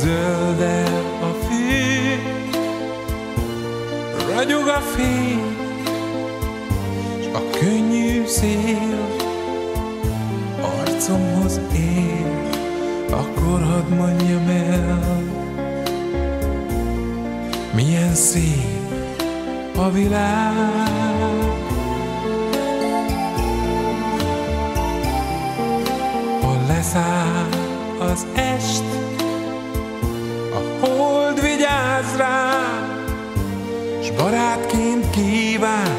Zölde a fény, ragyog a fény, s a könnyű szél arcomhoz ér, akkor hadd mondjam el, milyen szép a világ. Ha leszáll az est, vigyáz rá, s barátként kíván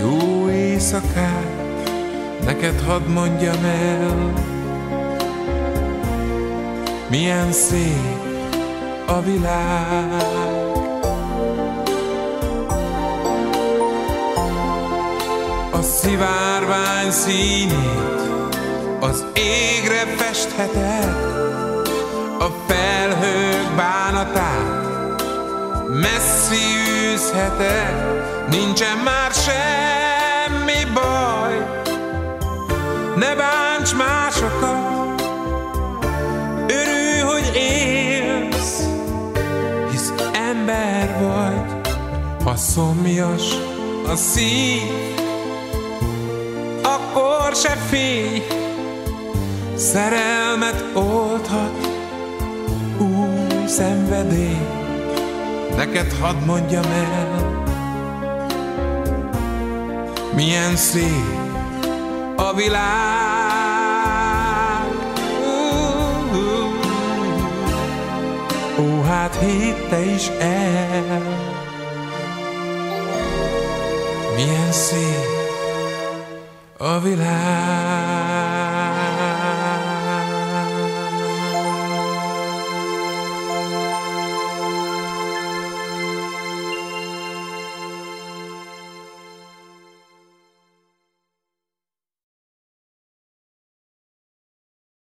jó éjszakát, neked hadd mondjam el, milyen szép a világ. A szivárvány színét az égre festheted, a felhők messzi űzheted, nincsen már semmi baj, ne bánts másokat, örülj, hogy élsz, hisz ember vagy, ha szomjas a szív, akkor se félj, szerelmet oldhat új szenvedély, neked hadd mondjam el, milyen szép a világ. Ó, hát hidd te is el, milyen szép a világ.